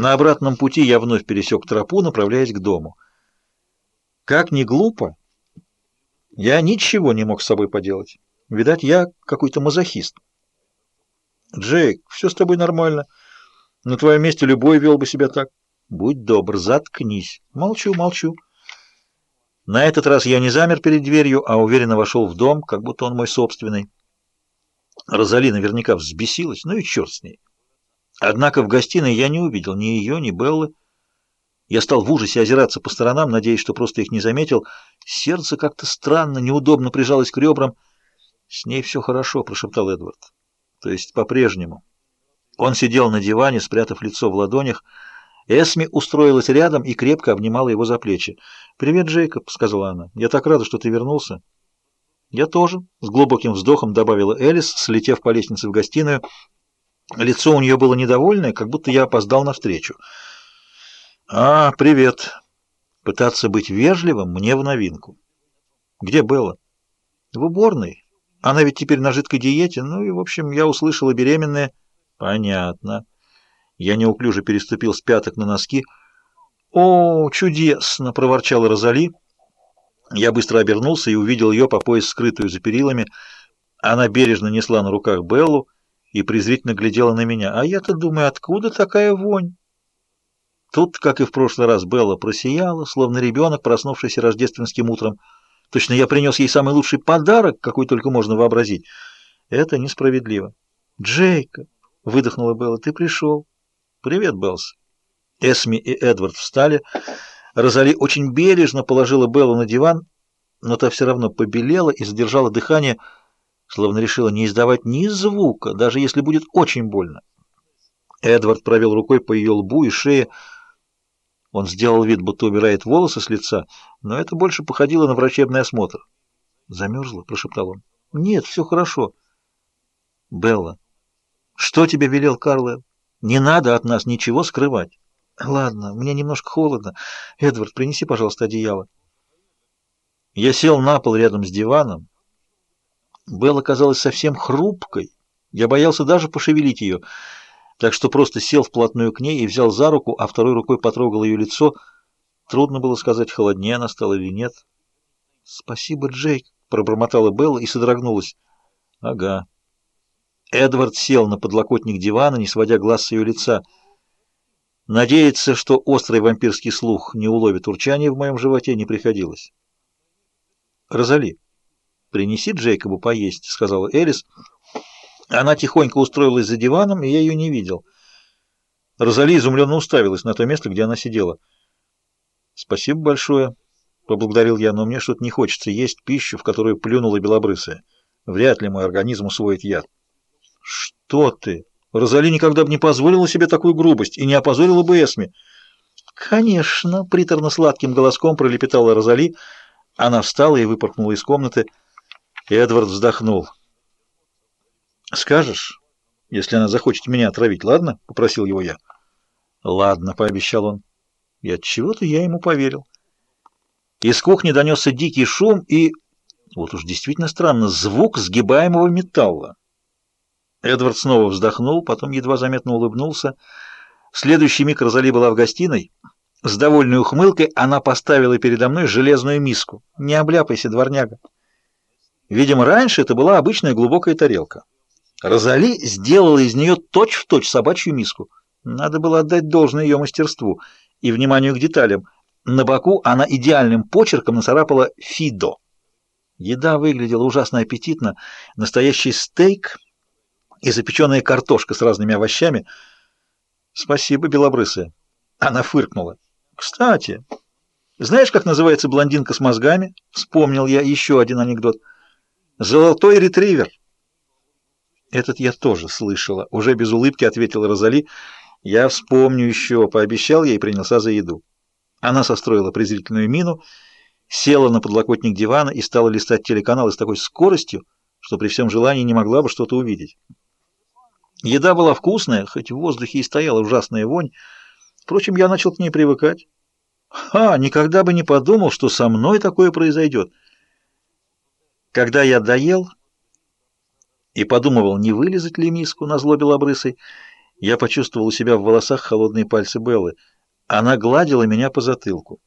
На обратном пути я вновь пересек тропу, направляясь к дому. Как ни глупо, я ничего не мог с собой поделать. Видать, я какой-то мазохист. Джейк, все с тобой нормально. На твоем месте любой вел бы себя так. Будь добр, заткнись. Молчу, молчу. На этот раз я не замер перед дверью, а уверенно вошел в дом, как будто он мой собственный. Розали наверняка взбесилась, ну и черт с ней. Однако в гостиной я не увидел ни ее, ни Беллы. Я стал в ужасе озираться по сторонам, надеясь, что просто их не заметил. Сердце как-то странно, неудобно прижалось к ребрам. «С ней все хорошо», — прошептал Эдвард. «То есть по-прежнему». Он сидел на диване, спрятав лицо в ладонях. Эсми устроилась рядом и крепко обнимала его за плечи. «Привет, Джейкоб», — сказала она. «Я так рада, что ты вернулся». «Я тоже», — с глубоким вздохом добавила Элис, слетев по лестнице в гостиную. Лицо у нее было недовольное, как будто я опоздал навстречу. «А, привет!» Пытаться быть вежливым мне в новинку. «Где Белла?» «В уборной. Она ведь теперь на жидкой диете. Ну и, в общем, я услышала беременная...» «Понятно». Я неуклюже переступил с пяток на носки. «О, чудесно!» — проворчала Розали. Я быстро обернулся и увидел ее по пояс скрытую за перилами. Она бережно несла на руках Беллу и презрительно глядела на меня. «А я-то думаю, откуда такая вонь?» Тут, как и в прошлый раз, Белла просияла, словно ребенок, проснувшийся рождественским утром. Точно я принес ей самый лучший подарок, какой только можно вообразить. Это несправедливо. «Джейк!» — выдохнула Белла. «Ты пришел?» «Привет, Беллс». Эсми и Эдвард встали. Розали очень бережно положила Беллу на диван, но та все равно побелела и задержала дыхание, словно решила не издавать ни звука, даже если будет очень больно. Эдвард провел рукой по ее лбу и шее, он сделал вид, будто убирает волосы с лица, но это больше походило на врачебный осмотр. «Замерзла?» — прошептал он. «Нет, все хорошо». «Белла, что тебе велел Карло? Не надо от нас ничего скрывать». «Ладно, мне немножко холодно. Эдвард, принеси, пожалуйста, одеяло». Я сел на пол рядом с диваном. Белла казалась совсем хрупкой. Я боялся даже пошевелить ее так что просто сел вплотную к ней и взял за руку, а второй рукой потрогал ее лицо. Трудно было сказать, холоднее она стала или нет. «Спасибо, Джейк», — пробормотала Белла и содрогнулась. «Ага». Эдвард сел на подлокотник дивана, не сводя глаз с ее лица. Надеяться, что острый вампирский слух не уловит урчание в моем животе, не приходилось. «Розали, принеси Джейкобу поесть», — сказала Элис, — она тихонько устроилась за диваном, и я ее не видел. Розали изумленно уставилась на то место, где она сидела. «Спасибо большое», — поблагодарил я, — «но мне что-то не хочется есть пищу, в которую плюнула белобрысая. Вряд ли мой организм усвоит яд». «Что ты? Розали никогда бы не позволила себе такую грубость и не опозорила бы Эсми». «Конечно», — приторно-сладким голоском пролепетала Розали. Она встала и выпорхнула из комнаты. Эдвард вздохнул. «Скажешь, если она захочет меня отравить, ладно?» — попросил его я. «Ладно», — пообещал он. И от чего то я ему поверил. Из кухни донесся дикий шум и... Вот уж действительно странно, звук сгибаемого металла. Эдвард снова вздохнул, потом едва заметно улыбнулся. Следующий миг Розали была в гостиной. С довольной ухмылкой она поставила передо мной железную миску. «Не обляпайся, дворняга». Видимо, раньше это была обычная глубокая тарелка. Розали сделала из нее точь-в-точь точь собачью миску. Надо было отдать должное ее мастерству и вниманию к деталям. На боку она идеальным почерком нацарапала «Фидо». Еда выглядела ужасно аппетитно. Настоящий стейк и запеченная картошка с разными овощами. «Спасибо, белобрысая». Она фыркнула. «Кстати, знаешь, как называется блондинка с мозгами?» Вспомнил я еще один анекдот. «Золотой ретривер». «Этот я тоже слышала», — уже без улыбки ответила Розали. «Я вспомню еще», — пообещал я и принялся за еду. Она состроила презрительную мину, села на подлокотник дивана и стала листать телеканалы с такой скоростью, что при всем желании не могла бы что-то увидеть. Еда была вкусная, хоть в воздухе и стояла ужасная вонь. Впрочем, я начал к ней привыкать. Ха, никогда бы не подумал, что со мной такое произойдет. Когда я доел и подумывал, не вылезать ли миску на зло белобрысой, Я почувствовал у себя в волосах холодные пальцы Беллы. Она гладила меня по затылку.